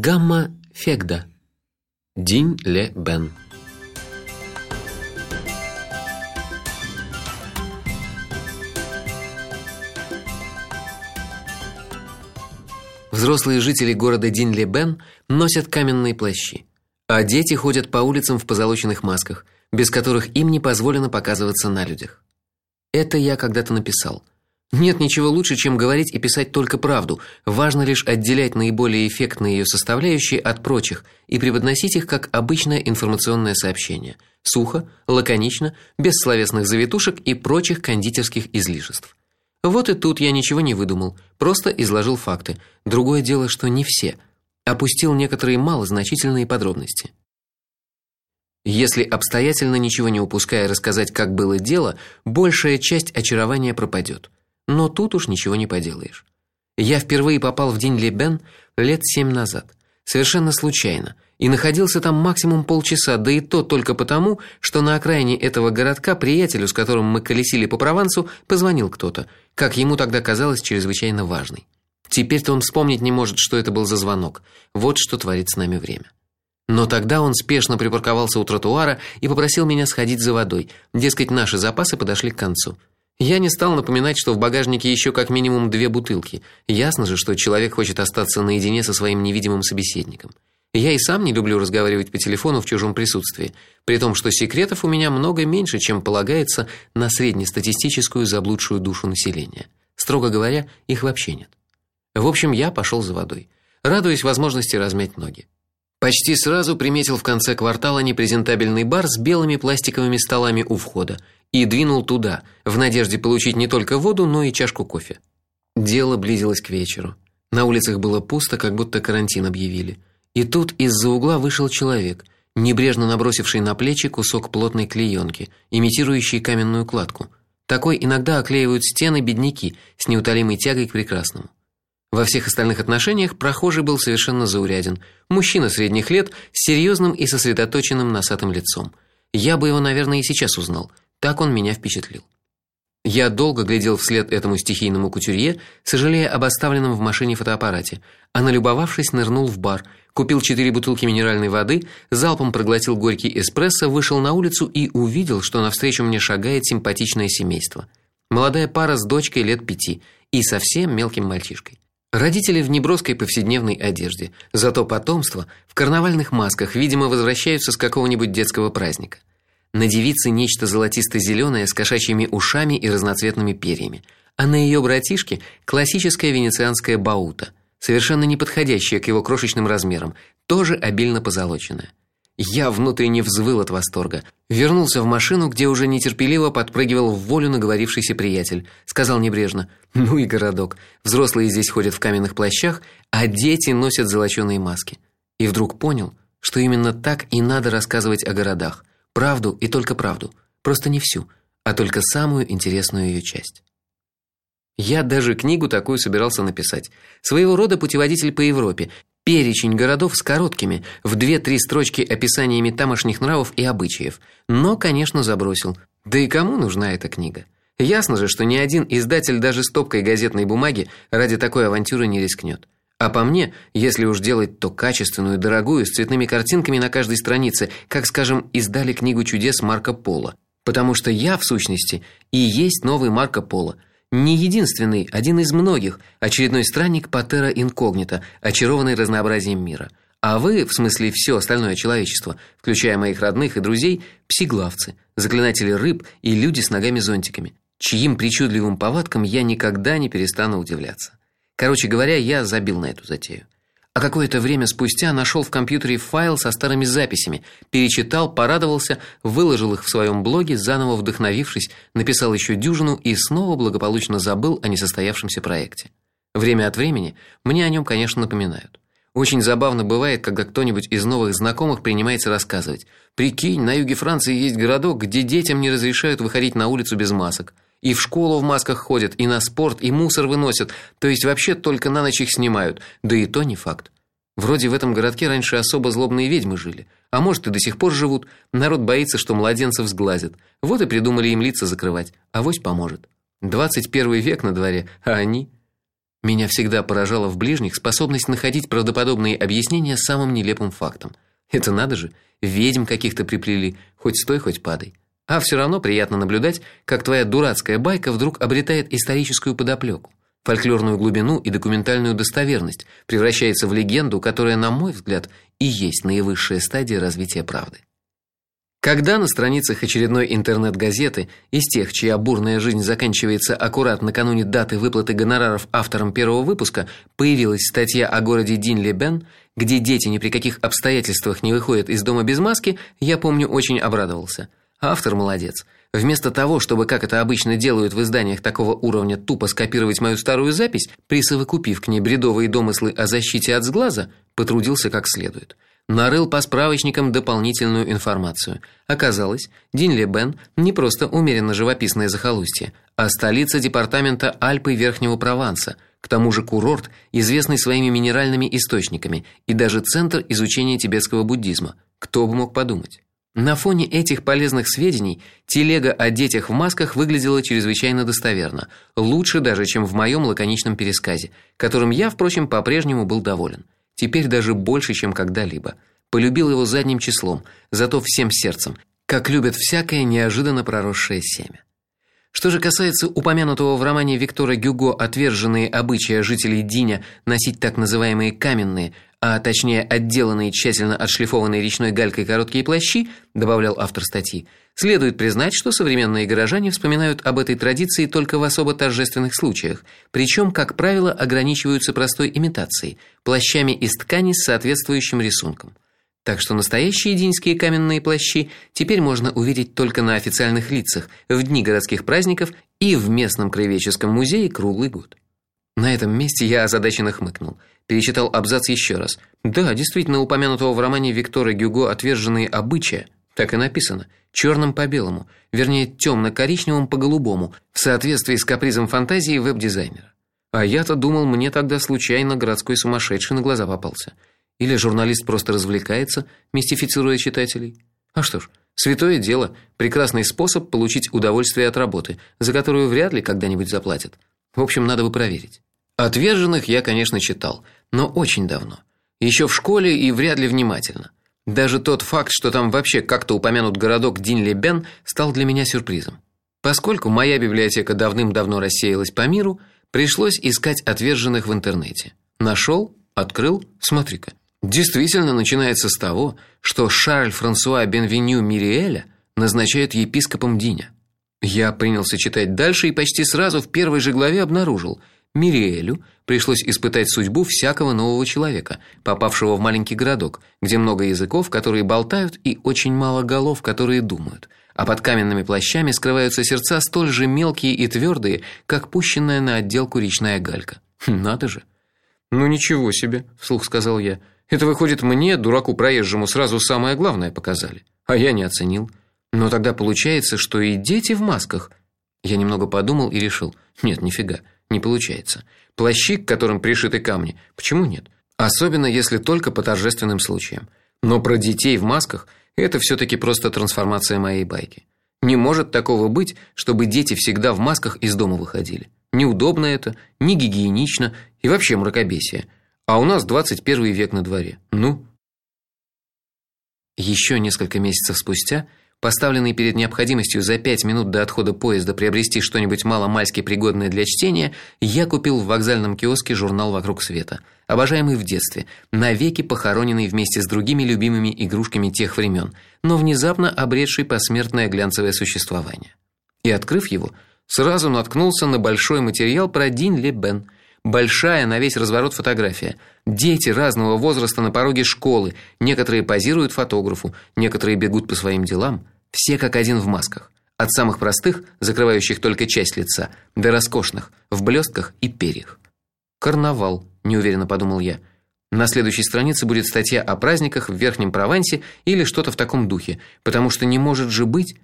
Гамма Фегда. Динь Ле Бен. Взрослые жители города Динь-Ле-Бен носят каменные плащи, а дети ходят по улицам в позолоченных масках, без которых им не позволено показываться на людях. Это я когда-то написал. Нет ничего лучше, чем говорить и писать только правду. Важно лишь отделять наиболее эффектные ее составляющие от прочих и преподносить их как обычное информационное сообщение. Сухо, лаконично, без словесных завитушек и прочих кондитерских излишеств. Вот и тут я ничего не выдумал, просто изложил факты. Другое дело, что не все. Опустил некоторые малозначительные подробности. Если обстоятельно ничего не упуская рассказать, как было дело, большая часть очарования пропадет. Но тут уж ничего не поделаешь. Я впервые попал в день Лебен лет семь назад, совершенно случайно, и находился там максимум полчаса, да и то только потому, что на окраине этого городка приятелю, с которым мы колесили по Провансу, позвонил кто-то, как ему тогда казалось, чрезвычайно важный. Теперь-то он вспомнить не может, что это был за звонок. Вот что творит с нами время. Но тогда он спешно припарковался у тротуара и попросил меня сходить за водой. Дескать, наши запасы подошли к концу. Я не стал напоминать, что в багажнике еще как минимум две бутылки. Ясно же, что человек хочет остаться наедине со своим невидимым собеседником. Я и сам не люблю разговаривать по телефону в чужом присутствии, при том, что секретов у меня много меньше, чем полагается на среднестатистическую заблудшую душу населения. Строго говоря, их вообще нет. В общем, я пошел за водой, радуясь возможности размять ноги. Почти сразу приметил в конце квартала непрезентабельный бар с белыми пластиковыми столами у входа и двинул туда, в надежде получить не только воду, но и чашку кофе. Дело близилось к вечеру. На улицах было пусто, как будто карантин объявили. И тут из-за угла вышел человек, небрежно набросивший на плечи кусок плотной клеенки, имитирующий каменную кладку. Такой иногда оклеивают стены бедняки с неутолимой тягой к прекрасному. Во всех остальных отношениях прохожий был совершенно зауряден. Мужчина средних лет с серьезным и сосредоточенным носатым лицом. Я бы его, наверное, и сейчас узнал. Так он меня впечатлил. Я долго глядел вслед этому стихийному кутюрье, сожалея об оставленном в машине фотоаппарате, а налюбовавшись, нырнул в бар, купил четыре бутылки минеральной воды, залпом проглотил горький эспрессо, вышел на улицу и увидел, что навстречу мне шагает симпатичное семейство. Молодая пара с дочкой лет пяти и совсем мелким мальчишкой. Родители в неброской повседневной одежде, зато потомство в карнавальных масках, видимо, возвращаются с какого-нибудь детского праздника. На девице нечто золотисто зеленое с кошачьими ушами и разноцветными перьями, а на ее братишке классическая венецианская баута, совершенно не подходящая к его крошечным размерам, тоже обильно позолоченная. Я внутренне взвыл от восторга. Вернулся в машину, где уже нетерпеливо подпрыгивал в волю наговорившийся приятель. Сказал небрежно: "Ну и городок. Взрослые здесь ходят в каменных плащах, а дети носят золочёные маски". И вдруг понял, что именно так и надо рассказывать о городах. Правду и только правду. Просто не всю, а только самую интересную ее часть. Я даже книгу такую собирался написать. Своего рода путеводитель по Европе, перечень городов с короткими, в две-три строчки описаниями тамошних нравов и обычаев. Но, конечно, забросил. Да и кому нужна эта книга? Ясно же, что ни один издатель даже стопкой газетной бумаги ради такой авантюры не рискнет. А по мне, если уж делать, то качественную, дорогую, с цветными картинками на каждой странице, как, скажем, издали книгу чудес Марко Поло. Потому что я, в сущности, и есть новый Марко Поло. Не единственный, один из многих, очередной странник Патера инкогнито, очарованный разнообразием мира. А вы, в смысле все остальное человечество, включая моих родных и друзей, псиглавцы, заклинатели рыб и люди с ногами-зонтиками, чьим причудливым повадкам я никогда не перестану удивляться. Короче говоря, я забил на эту затею. А какое-то время спустя нашел в компьютере файл со старыми записями, перечитал, порадовался, выложил их в своем блоге, заново вдохновившись, написал еще дюжину и снова благополучно забыл о несостоявшемся проекте. Время от времени мне о нем, конечно, напоминают. Очень забавно бывает, когда кто-нибудь из новых знакомых принимается рассказывать: "Прикинь, на юге Франции есть городок, где детям не разрешают выходить на улицу без масок. И в школу в масках ходят, и на спорт, и мусор выносят. То есть вообще только на ночь их снимают. Да и то не факт. Вроде в этом городке раньше особо злобные ведьмы жили, а может и до сих пор живут. Народ боится, что младенцев сглазят. Вот и придумали им лица закрывать. Авось поможет. 21 век на дворе, а они Меня всегда поражала в ближних способность находить правдоподобные объяснения самым нелепым фактам. Это надо же, ведьм каких-то приплели, хоть стой, хоть падай. А все равно приятно наблюдать, как твоя дурацкая байка вдруг обретает историческую подоплеку, фольклорную глубину и документальную достоверность, превращается в легенду, которая, на мой взгляд, и есть наивысшая стадия развития правды. Когда на страницах очередной интернет-газеты из тех, чья бурная жизнь заканчивается аккурат накануне даты выплаты гонораров авторам первого выпуска, появилась статья о городе Дин-Лебен, где дети ни при каких обстоятельствах не выходят из дома без маски, я помню, очень обрадовался. Автор молодец. Вместо того, чтобы, как это обычно делают в изданиях такого уровня, тупо скопировать мою старую запись, присовокупив к ней бредовые домыслы о защите от сглаза, потрудился как следует нарыл по справочникам дополнительную информацию. Оказалось, Дин-Ле-Бен не просто умеренно живописное захолустье, а столица департамента Альпы Верхнего Прованса, к тому же курорт, известный своими минеральными источниками, и даже центр изучения тибетского буддизма. Кто бы мог подумать? На фоне этих полезных сведений телега о детях в масках выглядела чрезвычайно достоверно, лучше даже, чем в моем лаконичном пересказе, которым я, впрочем, по-прежнему был доволен теперь даже больше, чем когда-либо. Полюбил его задним числом, зато всем сердцем, как любят всякое неожиданно проросшее семя. Что же касается упомянутого в романе Виктора Гюго отверженные обычаи жителей Диня носить так называемые каменные, а точнее отделанные тщательно отшлифованной речной галькой короткие плащи, добавлял автор статьи. Следует признать, что современные горожане вспоминают об этой традиции только в особо торжественных случаях, причем, как правило, ограничиваются простой имитацией плащами из ткани с соответствующим рисунком. Так что настоящие динские каменные плащи теперь можно увидеть только на официальных лицах в дни городских праздников и в местном краеведческом музее круглый год. На этом месте я озадаченно хмыкнул, перечитал абзац еще раз. Да, действительно упомянутого в романе Виктора Гюго отверженные обычаи, так и написано, черным по белому, вернее темно коричневым по голубому, в соответствии с капризом фантазии веб-дизайнера. А я-то думал, мне тогда случайно городской сумасшедший на глаза попался. Или журналист просто развлекается, мистифицируя читателей? А что ж, святое дело, прекрасный способ получить удовольствие от работы, за которую вряд ли когда-нибудь заплатят. В общем, надо бы проверить. Отверженных я, конечно, читал, но очень давно. еще в школе и вряд ли внимательно. Даже тот факт, что там вообще как-то упомянут городок Динлебен, стал для меня сюрпризом. Поскольку моя библиотека давным-давно рассеялась по миру, пришлось искать отверженных в интернете. Нашел, открыл, смотри-ка. Действительно начинается с того, что Шарль Франсуа Бенвеню Мириэля назначают епископом Диня. Я принялся читать дальше и почти сразу в первой же главе обнаружил, Мириэлю пришлось испытать судьбу всякого нового человека, попавшего в маленький городок, где много языков, которые болтают, и очень мало голов, которые думают. А под каменными плащами скрываются сердца столь же мелкие и твердые, как пущенная на отделку речная галька. Надо же. Ну ничего себе, вслух сказал я. Это выходит мне, дураку проезжему, сразу самое главное показали, а я не оценил. Но тогда получается, что и дети в масках. Я немного подумал и решил: нет, нифига, не получается. Плащи, к которым пришиты камни, почему нет? Особенно если только по торжественным случаям. Но про детей в масках это все таки просто трансформация моей байки. Не может такого быть, чтобы дети всегда в масках из дома выходили. Неудобно это, не гигиенично и вообще мракобесие. А у нас 21 век на дворе. Ну, еще несколько месяцев спустя Поставленный перед необходимостью за пять минут до отхода поезда приобрести что-нибудь мало-мальски пригодное для чтения, я купил в вокзальном киоске журнал Вокруг света, обожаемый в детстве, навеки похороненный вместе с другими любимыми игрушками тех времен, но внезапно обретший посмертное глянцевое существование. И открыв его, сразу наткнулся на большой материал про Дин Ле. Большая на весь разворот фотография. Дети разного возраста на пороге школы, некоторые позируют фотографу, некоторые бегут по своим делам, все как один в масках. От самых простых, закрывающих только часть лица, до роскошных, в блестках и перьях. Карнавал, неуверенно подумал я. На следующей странице будет статья о праздниках в Верхнем Провансе или что-то в таком духе, потому что не может же быть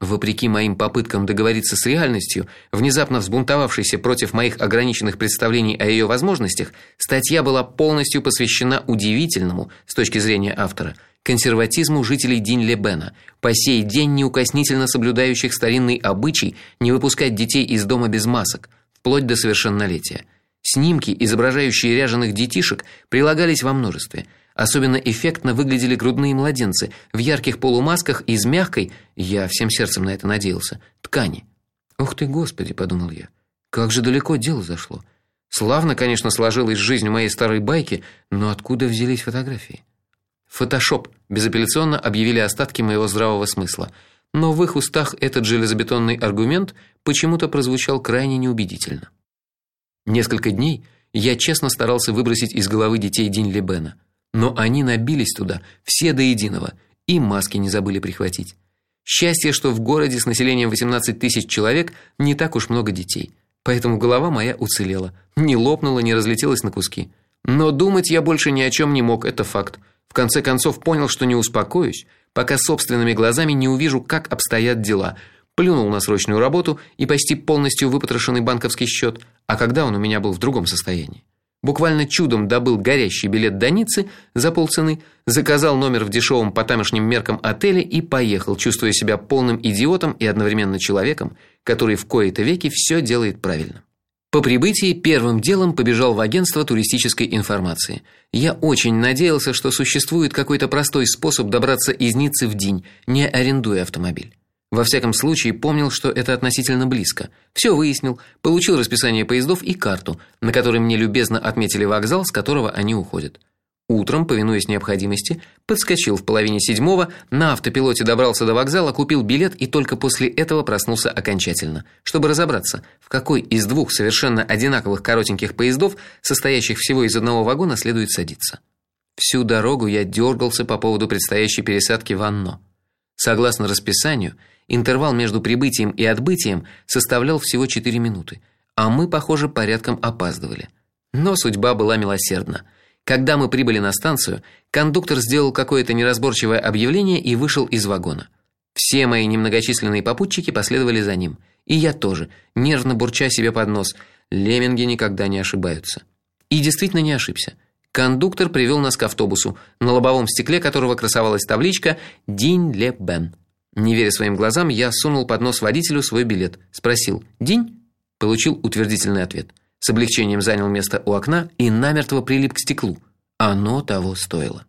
Вопреки моим попыткам договориться с реальностью, внезапно взбунтовавшейся против моих ограниченных представлений о ее возможностях, статья была полностью посвящена удивительному с точки зрения автора консерватизму жителей Динь-Лебена, по сей день неукоснительно соблюдающих старинный обычай не выпускать детей из дома без масок, вплоть до совершеннолетия. Снимки, изображающие ряженых детишек, прилагались во множестве. Особенно эффектно выглядели грудные младенцы в ярких полумасках из мягкой, я всем сердцем на это надеялся, ткани. Ух ты, господи, подумал я. Как же далеко дело зашло. Славно, конечно, сложилась жизнь моей старой байки, но откуда взялись фотографии? Фотошоп, безапелляционно объявили остатки моего здравого смысла, но в их устах этот железобетонный аргумент почему-то прозвучал крайне неубедительно. Несколько дней я честно старался выбросить из головы детей День Лебена, но они набились туда все до единого, и маски не забыли прихватить. Счастье, что в городе с населением 18 тысяч человек не так уж много детей. Поэтому голова моя уцелела, не лопнула, не разлетелась на куски. Но думать я больше ни о чем не мог, это факт. В конце концов понял, что не успокоюсь, пока собственными глазами не увижу, как обстоят дела. Плюнул на срочную работу и почти полностью выпотрошенный банковский счет, а когда он у меня был в другом состоянии. Буквально чудом добыл горящий билет до Ниццы за полцены, заказал номер в дешевом по тамошним меркам отеле и поехал, чувствуя себя полным идиотом и одновременно человеком, который в кои-то веки все делает правильно. По прибытии первым делом побежал в агентство туристической информации. Я очень надеялся, что существует какой-то простой способ добраться из Ниццы в день, не арендуя автомобиль. Во всяком случае, помнил, что это относительно близко. Все выяснил, получил расписание поездов и карту, на которой мне любезно отметили вокзал, с которого они уходят. Утром, повинуясь необходимости, подскочил в половине седьмого, на автопилоте добрался до вокзала, купил билет и только после этого проснулся окончательно, чтобы разобраться, в какой из двух совершенно одинаковых коротеньких поездов, состоящих всего из одного вагона, следует садиться. Всю дорогу я дергался по поводу предстоящей пересадки в Анно. Согласно расписанию, интервал между прибытием и отбытием составлял всего 4 минуты, а мы, похоже, порядком опаздывали. Но судьба была милосердна. Когда мы прибыли на станцию, кондуктор сделал какое-то неразборчивое объявление и вышел из вагона. Все мои немногочисленные попутчики последовали за ним, и я тоже, нервно бурча себе под нос: лемминги никогда не ошибаются. И действительно не ошибся. Кондуктор привел нас к автобусу, на лобовом стекле которого красовалась табличка Динь Ле Бен. Не веря своим глазам, я сунул под нос водителю свой билет, спросил: "Динь?" Получил утвердительный ответ с облегчением занял место у окна и намертво прилип к стеклу. Оно того стоило.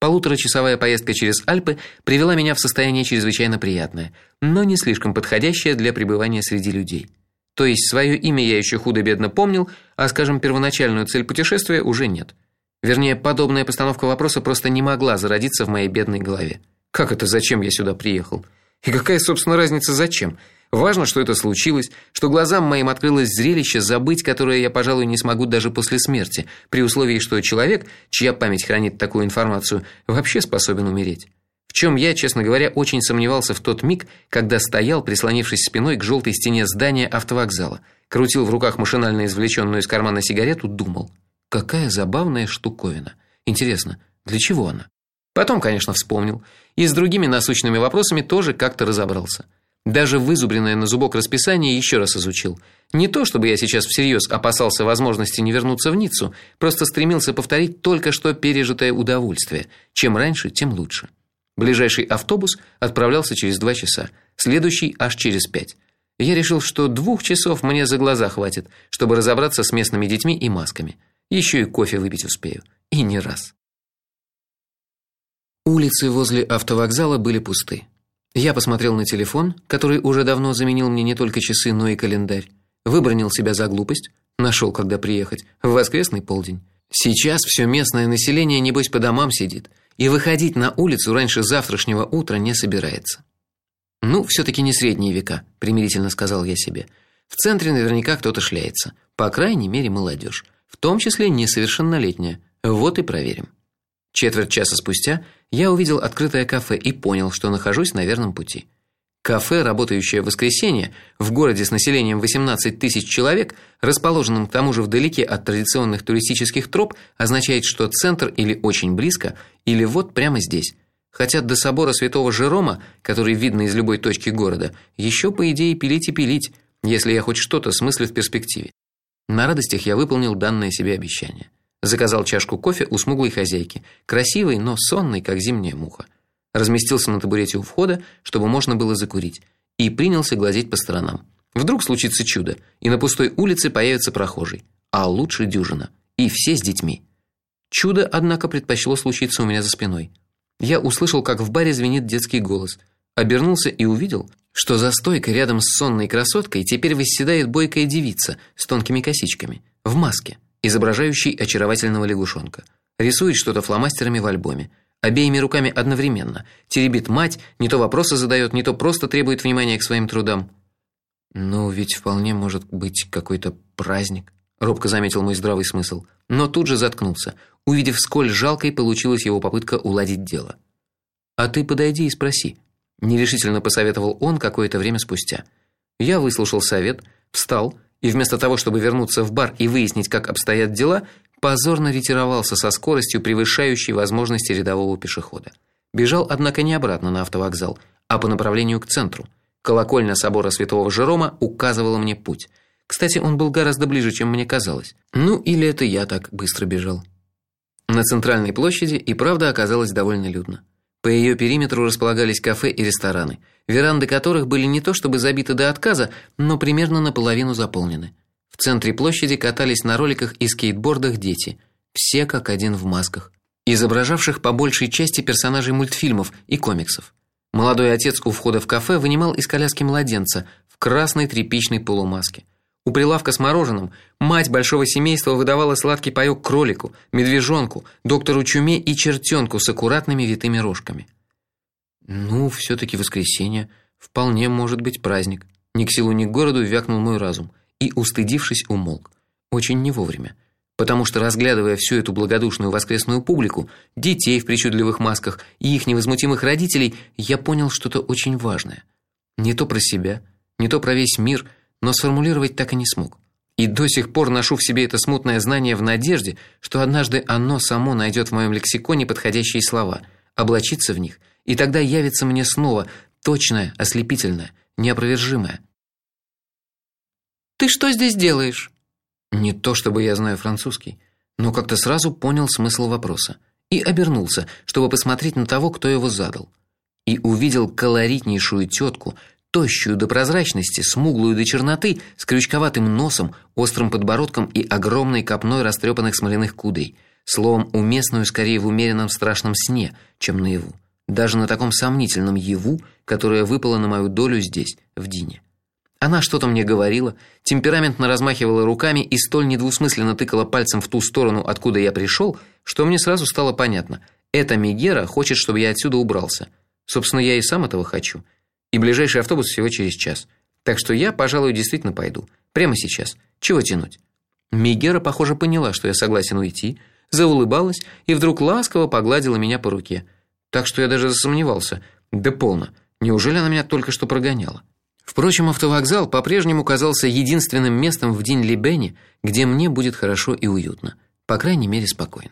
Полуторачасовая поездка через Альпы привела меня в состояние чрезвычайно приятное, но не слишком подходящее для пребывания среди людей. То есть свое имя я еще худо-бедно помнил, а, скажем, первоначальную цель путешествия уже нет. Вернее, подобная постановка вопроса просто не могла зародиться в моей бедной голове. Как это зачем я сюда приехал? И какая, собственно, разница зачем? Важно, что это случилось, что глазам моим открылось зрелище, забыть которое я, пожалуй, не смогу даже после смерти, при условии, что человек, чья память хранит такую информацию, вообще способен умереть. В чем я, честно говоря, очень сомневался в тот миг, когда стоял, прислонившись спиной к желтой стене здания автовокзала, крутил в руках машинально извлеченную из кармана сигарету, думал: какая забавная штуковина. Интересно, для чего она? Потом, конечно, вспомнил, и с другими насущными вопросами тоже как-то разобрался. Даже вызубренное на зубок расписание еще раз изучил. Не то, чтобы я сейчас всерьез опасался возможности не вернуться в Ниццу, просто стремился повторить только что пережитое удовольствие. Чем раньше, тем лучше. Ближайший автобус отправлялся через два часа, следующий аж через пять. Я решил, что двух часов мне за глаза хватит, чтобы разобраться с местными детьми и масками. Еще и кофе выпить успею, и не раз. Улицы возле автовокзала были пусты. Я посмотрел на телефон, который уже давно заменил мне не только часы, но и календарь. Выбронил себя за глупость, нашел, когда приехать в воскресный полдень. Сейчас все местное население небось по домам сидит, и выходить на улицу раньше завтрашнего утра не собирается. Ну, все таки не средние века, примирительно сказал я себе. В центре наверняка кто-то шляется, по крайней мере, молодежь, в том числе несовершеннолетняя. Вот и проверим. Четверть часа спустя я увидел открытое кафе и понял, что нахожусь на верном пути. Кафе, работающее в воскресенье, в городе с населением 18 тысяч человек, расположенном к тому же вдалеке от традиционных туристических троп, означает, что центр или очень близко, или вот прямо здесь. Хотя до собора Святого Жерома, который видно из любой точки города, еще по идее пилить и пилить, если я хоть что-то смыслю в перспективе. На радостях я выполнил данное себе обещание. Заказал чашку кофе у смуглой хозяйки, красивой, но сонной, как зимняя муха. Разместился на табурете у входа, чтобы можно было закурить, и принялся глазеть по сторонам. Вдруг случится чудо, и на пустой улице появится прохожий, а лучше дюжина, и все с детьми. Чудо, однако, предпочло случиться у меня за спиной. Я услышал, как в баре звенит детский голос, обернулся и увидел, что за стойкой рядом с сонной красоткой теперь восседает бойкая девица с тонкими косичками, в маске, изображающей очаровательного лягушонка. Рисует что-то фломастерами в альбоме, обеими руками одновременно, теребит мать, не то вопросы задает, не то просто требует внимания к своим трудам. Ну, ведь вполне может быть какой-то праздник, робко заметил мой здравый смысл, но тут же заткнулся, увидев, сколь жалкой получилась его попытка уладить дело. А ты подойди и спроси, нерешительно посоветовал он какое-то время спустя. Я выслушал совет, встал и вместо того, чтобы вернуться в бар и выяснить, как обстоят дела, позорно ретировался со скоростью, превышающей возможности рядового пешехода. Бежал, однако, не обратно на автовокзал, а по направлению к центру. Колокольня собора Святого Жерома указывала мне путь. Кстати, он был гораздо ближе, чем мне казалось. Ну, или это я так быстро бежал. На центральной площади и правда оказалось довольно людно. По ее периметру располагались кафе и рестораны, веранды которых были не то чтобы забиты до отказа, но примерно наполовину заполнены. В центре площади катались на роликах и скейтбордах дети, все как один в масках, изображавших по большей части персонажей мультфильмов и комиксов. Молодой отец у входа в кафе вынимал из коляски младенца в красной тряпичной полумаске. У прилавка с мороженым мать большого семейства выдавала сладкий паёк кролику, медвежонку, доктору Чуме и чертенку с аккуратными витыми рожками. Ну, все таки воскресенье, вполне может быть праздник. Ни к селу, ни к городу вякнул мой разум и, устыдившись, умолк. Очень не вовремя, потому что разглядывая всю эту благодушную воскресную публику, детей в причудливых масках и их невозмутимых родителей, я понял что-то очень важное. Не то про себя, не то про весь мир – но сформулировать так и не смог. И до сих пор ношу в себе это смутное знание в надежде, что однажды оно само найдет в моем лексиконе подходящие слова, облачится в них, и тогда явится мне снова точное, ослепительное, неопровержимое. Ты что здесь делаешь? Не то чтобы я знаю французский, но как-то сразу понял смысл вопроса и обернулся, чтобы посмотреть на того, кто его задал. И увидел колоритнейшую тетку тощую до прозрачности, смуглую до черноты, с крючковатым носом, острым подбородком и огромной копной растрепанных смоляных кудрей, словом, уместную скорее в умеренном страшном сне, чем наяву, даже на таком сомнительном яву, которое выпало на мою долю здесь, в Дине. Она что-то мне говорила, темпераментно размахивала руками и столь недвусмысленно тыкала пальцем в ту сторону, откуда я пришел, что мне сразу стало понятно: эта Мегера хочет, чтобы я отсюда убрался. Собственно, я и сам этого хочу. И ближайший автобус всего через час. Так что я, пожалуй, действительно пойду. Прямо сейчас. Чего тянуть? Мигера, похоже, поняла, что я согласен уйти, заулыбалась и вдруг ласково погладила меня по руке. Так что я даже засомневался. Да полно. Неужели она меня только что прогоняла? Впрочем, автовокзал по-прежнему казался единственным местом в день Либене, где мне будет хорошо и уютно, по крайней мере, спокойно.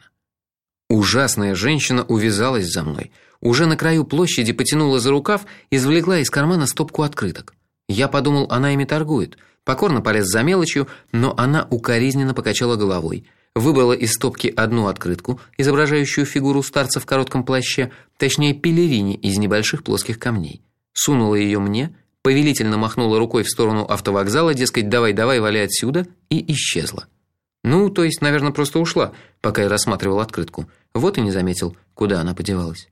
Ужасная женщина увязалась за мной уже на краю площади потянула за рукав, извлекла из кармана стопку открыток. Я подумал, она ими торгует. Покорно полез за мелочью, но она укоризненно покачала головой. Выбрала из стопки одну открытку, изображающую фигуру старца в коротком плаще, точнее пелерине из небольших плоских камней. Сунула ее мне, повелительно махнула рукой в сторону автовокзала, дескать, давай-давай, вали отсюда, и исчезла. Ну, то есть, наверное, просто ушла, пока я рассматривал открытку. Вот и не заметил, куда она подевалась.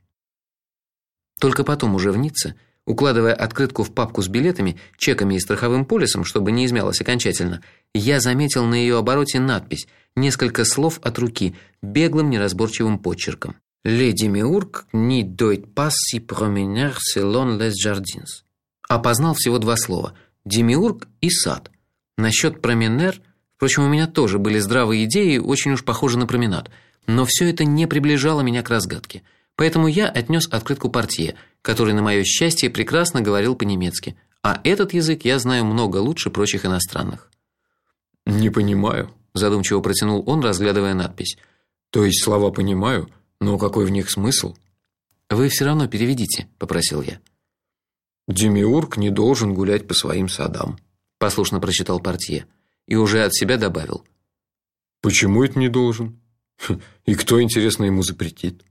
Только потом уже в Ницце, укладывая открытку в папку с билетами, чеками и страховым полисом, чтобы не измялось окончательно, я заметил на ее обороте надпись, несколько слов от руки, беглым неразборчивым почерком. «Les Demiurges ni doit pas s'y promener selon les jardins». Опознал всего два слова: демиург и сад. Насчет променер, впрочем, у меня тоже были здравые идеи, очень уж похожи на променад, но все это не приближало меня к разгадке. Поэтому я отнес открытку портье, который на мое счастье прекрасно говорил по-немецки, а этот язык я знаю много лучше прочих иностранных. Не понимаю, задумчиво протянул он, разглядывая надпись. То есть слова понимаю, но какой в них смысл? Вы все равно переведите, попросил я. Демиург не должен гулять по своим садам, послушно прочитал портье и уже от себя добавил: Почему это не должен? И кто интересно ему запретит?